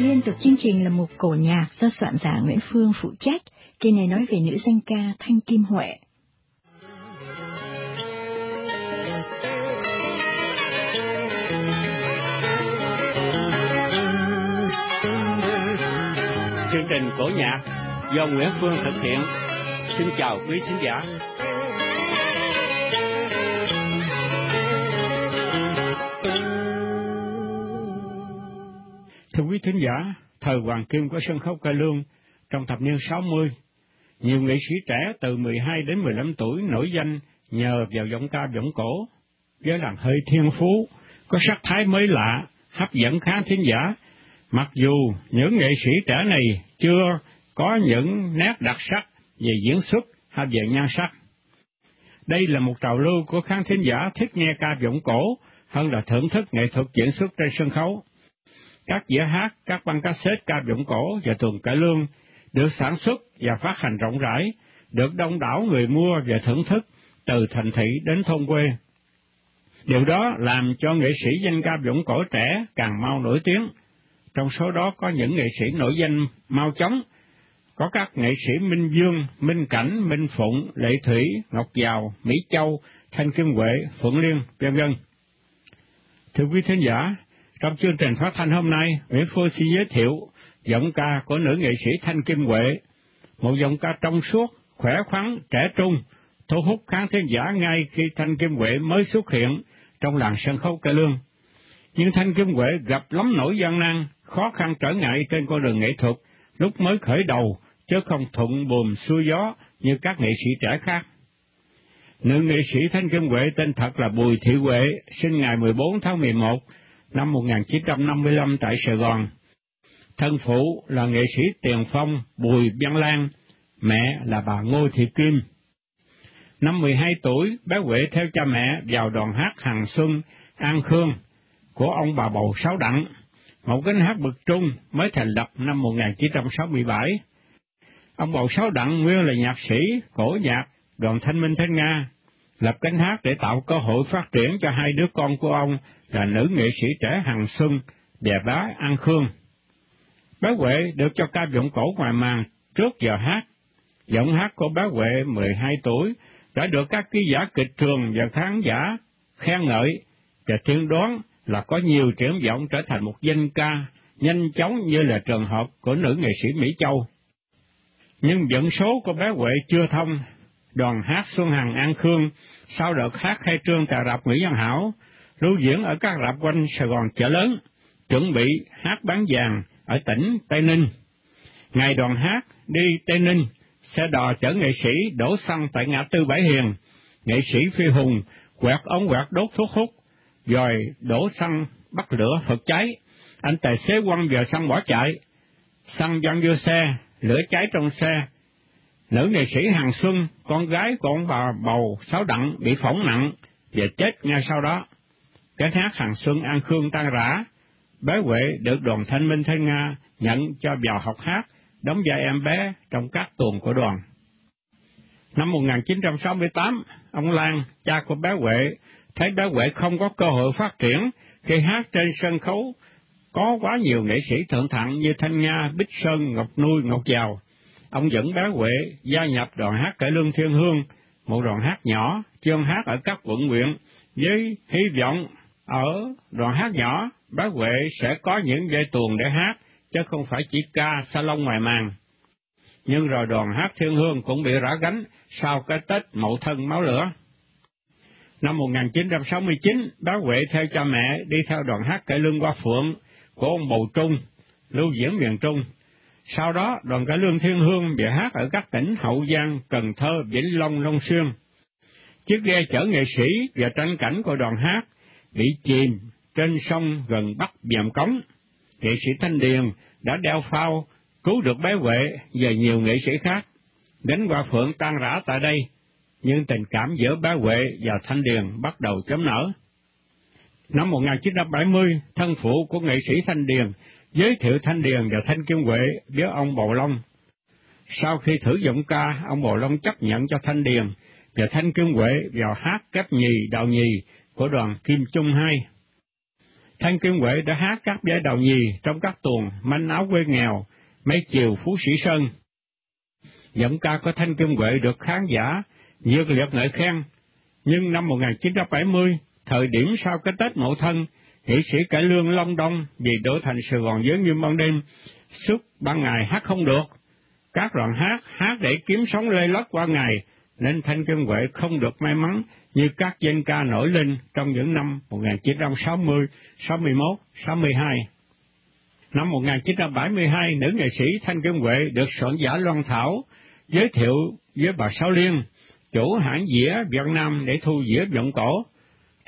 Liên tục chương trình là một cổ nhạc do soạn giả Nguyễn Phương phụ trách, kỳ này nói về nữ danh ca Thanh Kim Huệ. Chương trình cổ nhạc do Nguyễn Phương thực hiện. Xin chào quý khán giả. Thưa quý thính giả, thời hoàng kim của sân khấu cải lương trong thập niên 60, nhiều nghệ sĩ trẻ từ 12 đến 15 tuổi nổi danh nhờ vào giọng ca giọng cổ, với làn hơi thiên phú, có sắc thái mới lạ, hấp dẫn khán thính giả, mặc dù những nghệ sĩ trẻ này chưa có những nét đặc sắc về diễn xuất hay về nhan sắc. Đây là một trào lưu của khán thính giả thích nghe ca giọng cổ hơn là thưởng thức nghệ thuật diễn xuất trên sân khấu các dĩa hát, các băng cassette ca giọng cổ và tuần cải lương được sản xuất và phát hành rộng rãi, được đông đảo người mua và thưởng thức từ thành thị đến thôn quê. Điều đó làm cho nghệ sĩ danh ca giọng cổ trẻ càng mau nổi tiếng. Trong số đó có những nghệ sĩ nổi danh mau chóng, có các nghệ sĩ Minh Dương, Minh Cảnh, Minh Phụng, Lệ Thủy, Ngọc Giàu, Mỹ Châu, Thanh Kim Huệ, Phượng Liên, vân vân. Thưa quý thính giả, trong chương trình phát thanh hôm nay, Nguyễn Phương xin giới thiệu giọng ca của nữ nghệ sĩ Thanh Kim Huệ, một giọng ca trong suốt, khỏe khoắn, trẻ trung, thu hút khán thính giả ngay khi Thanh Kim Huệ mới xuất hiện trong làng sân khấu cải lương. Nhưng Thanh Kim Huệ gặp lắm nỗi gian nan, khó khăn trở ngại trên con đường nghệ thuật lúc mới khởi đầu, chứ không thuận buồm xuôi gió như các nghệ sĩ trẻ khác. Nữ nghệ sĩ Thanh Kim Huệ tên thật là Bùi Thị Huệ, sinh ngày 14 tháng 11 năm 1955 tại Sài Gòn. Thân phụ là nghệ sĩ tiền phong Bùi Văn Lan, mẹ là bà Ngô Thị Kim. Năm 12 tuổi, bé Huệ theo cha mẹ vào đoàn hát Hằng Xuân, An Khương của ông bà Bầu Sáu Đặng, một cánh hát bậc trung mới thành lập năm 1967. Ông Bầu Sáu Đặng nguyên là nhạc sĩ, cổ nhạc, đoàn thanh minh thanh Nga, lập cánh hát để tạo cơ hội phát triển cho hai đứa con của ông là nữ nghệ sĩ trẻ Hằng Xuân, và bá An Khương. Bá Huệ được cho ca giọng cổ ngoài màn trước giờ hát. Giọng hát của Bá Huệ 12 tuổi đã được các ký giả kịch trường và khán giả khen ngợi và tiên đoán là có nhiều triển vọng trở thành một danh ca nhanh chóng như là trường hợp của nữ nghệ sĩ Mỹ Châu. Nhưng dẫn số của bé Huệ chưa thông, đoàn hát Xuân Hằng An Khương sau đợt hát khai trương tại rạp Nguyễn Văn Hảo lưu diễn ở các rạp quanh Sài Gòn chợ lớn, chuẩn bị hát bán vàng ở tỉnh Tây Ninh. Ngày đoàn hát đi Tây Ninh, xe đò chở nghệ sĩ đổ xăng tại ngã tư Bãi Hiền, nghệ sĩ Phi Hùng quẹt ống quẹt đốt thuốc hút, rồi đổ xăng bắt lửa phật cháy. Anh tài xế quăng vào xăng bỏ chạy, xăng văng vô xe, lửa cháy trong xe. Nữ nghệ sĩ Hàng Xuân, con gái của ông bà bầu Sáu Đặng bị phỏng nặng và chết ngay sau đó. Cái hát hàng xuân An Khương tan rã, bé Huệ được đoàn thanh minh Thanh Nga nhận cho vào học hát, đóng vai em bé trong các tuần của đoàn. Năm 1968, ông Lan, cha của bé Huệ, thấy bé Huệ không có cơ hội phát triển khi hát trên sân khấu có quá nhiều nghệ sĩ thượng thặng như Thanh Nga, Bích Sơn, Ngọc Nuôi, Ngọc Giàu. Ông dẫn Bá Huệ gia nhập đoàn hát cải lương Thiên Hương, một đoàn hát nhỏ, chuyên hát ở các quận huyện, với hy vọng ở đoàn hát nhỏ, Bá Huệ sẽ có những dây tuồng để hát, chứ không phải chỉ ca salon ngoài màn. Nhưng rồi đoàn hát Thiên Hương cũng bị rã gánh sau cái Tết Mậu Thân máu lửa. Năm 1969, Bá Huệ theo cha mẹ đi theo đoàn hát cải lương qua Phượng của ông Bầu Trung, lưu diễn miền Trung. Sau đó, đoàn cải lương Thiên Hương bị hát ở các tỉnh Hậu Giang, Cần Thơ, Vĩnh Long, Long Xuyên. Chiếc ghe chở nghệ sĩ và tranh cảnh của đoàn hát bị chìm trên sông gần Bắc Biàm Cống. Nghệ sĩ Thanh Điền đã đeo phao cứu được bé Huệ và nhiều nghệ sĩ khác. Đến qua Phượng tan rã tại đây, nhưng tình cảm giữa bé Huệ và Thanh Điền bắt đầu chấm nở. Năm 1970, thân phụ của nghệ sĩ Thanh Điền giới thiệu Thanh Điền và Thanh Kim Huệ với ông Bầu Long. Sau khi thử giọng ca, ông Bầu Long chấp nhận cho Thanh Điền và Thanh Kim Huệ vào hát kép nhì đạo nhì của đoàn Kim Trung hai. Thanh Kim Huệ đã hát các giai đầu nhì trong các tuồng Manh áo quê nghèo, Mấy chiều Phú Sĩ Sơn. Giọng ca của Thanh Kim Huệ được khán giả nhiệt liệt ngợi khen, nhưng năm 1970, thời điểm sau cái Tết Mậu Thân, nghệ sĩ cải lương Long Đông vì đổ thành Sài Gòn giới nghiêm ban đêm, suốt ban ngày hát không được. Các đoàn hát, hát để kiếm sống lê lất qua ngày, nên Thanh Kim Huệ không được may mắn như các danh ca nổi lên trong những năm 1960, 61, 62. Năm 1972, nữ nghệ sĩ Thanh Kim Huệ được soạn giả Loan Thảo giới thiệu với bà Sáu Liên, chủ hãng dĩa Việt Nam để thu dĩa vọng cổ.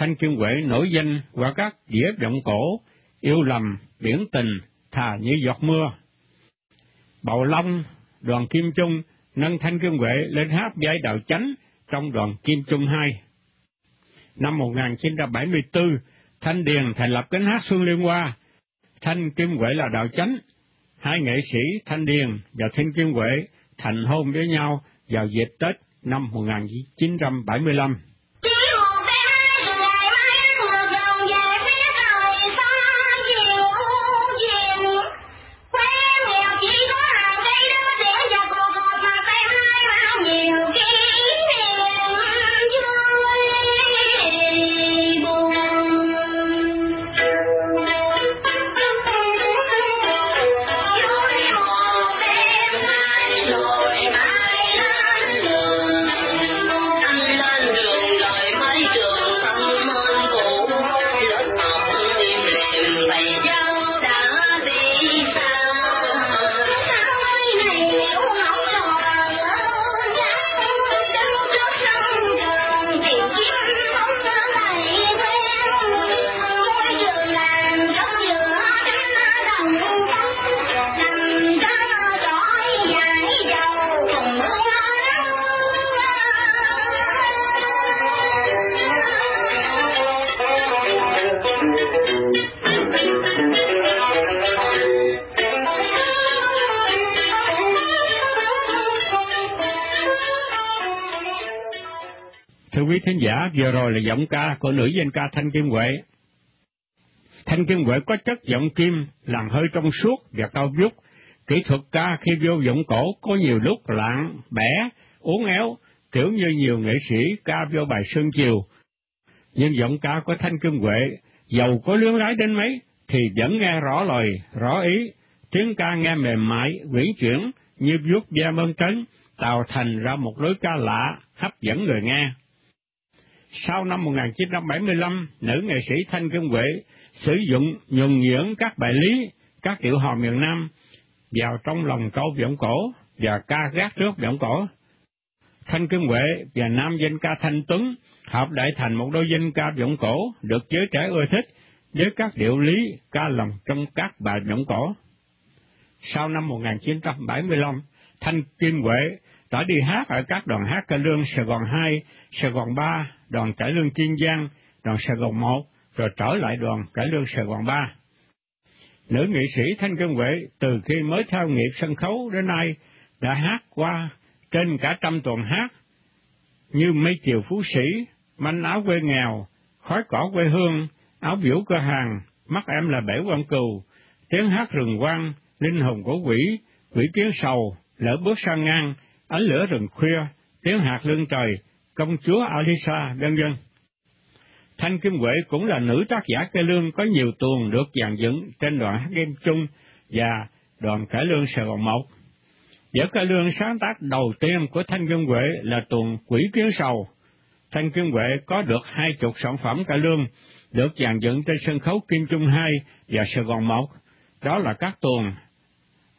Thanh Kim Huệ nổi danh qua các dĩa giọng cổ, yêu lầm, biển tình, thà như giọt mưa. Bầu Long, đoàn Kim Trung nâng Thanh Kim Huệ lên hát giai đạo chánh trong đoàn Kim Trung 2. Năm 1974, Thanh Điền thành lập cánh hát Xuân Liên Hoa. Thanh Kim Huệ là đạo chánh. Hai nghệ sĩ Thanh Điền và Thanh Kim Huệ thành hôn với nhau vào dịp Tết năm 1975. Thính giả, vừa rồi là giọng ca của nữ danh ca Thanh Kim Huệ. Thanh Kim Huệ có chất giọng kim, làm hơi trong suốt và cao vút. Kỹ thuật ca khi vô giọng cổ có nhiều lúc lạng, bẻ, uốn éo, kiểu như nhiều nghệ sĩ ca vô bài Sơn Chiều. Nhưng giọng ca của Thanh Kim Huệ, giàu có luyến lái đến mấy, thì vẫn nghe rõ lời, rõ ý, tiếng ca nghe mềm mại, quyển chuyển, như vuốt ve mơn trấn, tạo thành ra một lối ca lạ, hấp dẫn người nghe. Sau năm 1975, nữ nghệ sĩ Thanh Kim Huệ sử dụng nhuần nhuyễn các bài lý, các điệu hò miền Nam vào trong lòng câu giọng cổ và ca gác trước giọng cổ. Thanh Kim Huệ và nam danh ca Thanh Tuấn hợp đại thành một đôi danh ca giọng cổ được giới trẻ ưa thích với các điệu lý ca lòng trong các bài giọng cổ. Sau năm 1975, Thanh Kim Huệ đã đi hát ở các đoàn hát ca lương Sài Gòn 2, Sài Gòn 3, đoàn cải lương Kiên Giang, đoàn Sài Gòn 1, rồi trở lại đoàn cải lương Sài Gòn 3. Nữ nghệ sĩ Thanh Cân Huệ từ khi mới theo nghiệp sân khấu đến nay đã hát qua trên cả trăm tuần hát, như mấy Chiều Phú Sĩ, Manh áo quê nghèo, Khói cỏ quê hương, Áo biểu cơ hàng, Mắt em là bể quan cừu, Tiếng hát rừng quang, Linh hồn của quỷ, Quỷ kiến sầu, Lỡ bước sang ngang, Ánh lửa rừng khuya, Tiếng hạt lưng trời, công chúa Alisa, vân vân. Thanh Kim Huệ cũng là nữ tác giả cải lương có nhiều tuồng được dàn dựng trên đoạn hát game chung và đoàn cải lương Sài Gòn Một. Vở cải lương sáng tác đầu tiên của Thanh Kim Huệ là tuồng Quỷ Kiến Sầu. Thanh Kim Huệ có được hai chục sản phẩm cải lương được dàn dựng trên sân khấu Kim Trung 2 và Sài Gòn một Đó là các tuồng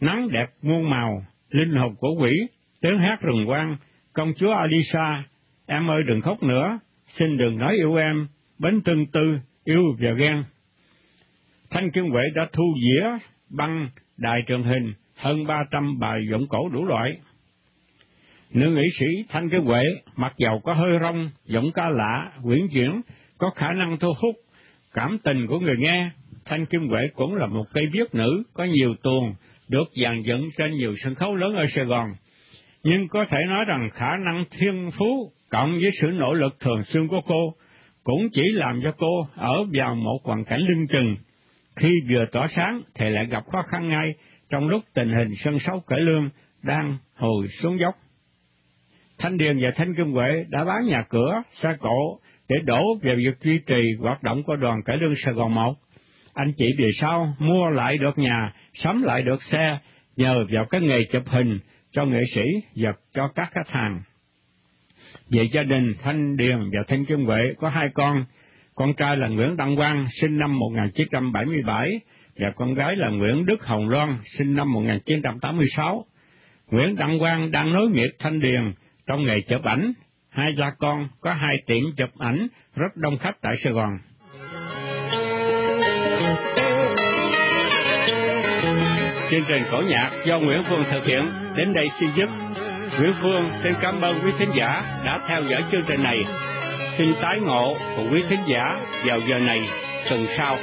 Nắng đẹp muôn màu, Linh hồn của quỷ, Tiếng hát rừng quang, Công chúa Alisa, Em ơi đừng khóc nữa, xin đừng nói yêu em, bến tương tư, yêu và ghen. Thanh Kim Huệ đã thu dĩa, băng, đài truyền hình, hơn 300 bài giọng cổ đủ loại. Nữ nghệ sĩ Thanh Kim Huệ, mặc dầu có hơi rong, giọng ca lạ, quyển chuyển, có khả năng thu hút, cảm tình của người nghe, Thanh Kim Huệ cũng là một cây viết nữ, có nhiều tuồng, được dàn dựng trên nhiều sân khấu lớn ở Sài Gòn. Nhưng có thể nói rằng khả năng thiên phú cộng với sự nỗ lực thường xuyên của cô, cũng chỉ làm cho cô ở vào một hoàn cảnh lưng chừng. Khi vừa tỏa sáng thì lại gặp khó khăn ngay trong lúc tình hình sân sóc cải lương đang hồi xuống dốc. Thanh Điền và Thanh Kim Huệ đã bán nhà cửa, xe cộ để đổ về việc duy trì hoạt động của đoàn cải lương Sài Gòn 1. Anh chị về sau mua lại được nhà, sắm lại được xe, nhờ vào cái nghề chụp hình cho nghệ sĩ và cho các khách hàng. Về gia đình, Thanh Điền và Thanh Kim Huệ có hai con, con trai là Nguyễn Đăng Quang, sinh năm 1977, và con gái là Nguyễn Đức Hồng Loan, sinh năm 1986. Nguyễn Đăng Quang đang nối nghiệp Thanh Điền trong nghề chụp ảnh. Hai gia con có hai tiệm chụp ảnh rất đông khách tại Sài Gòn. Chương trình cổ nhạc do Nguyễn Phương thực hiện đến đây xin dứt. Nguyễn Phương xin cảm ơn quý thính giả đã theo dõi chương trình này. Xin tái ngộ cùng quý thính giả vào giờ này tuần sau.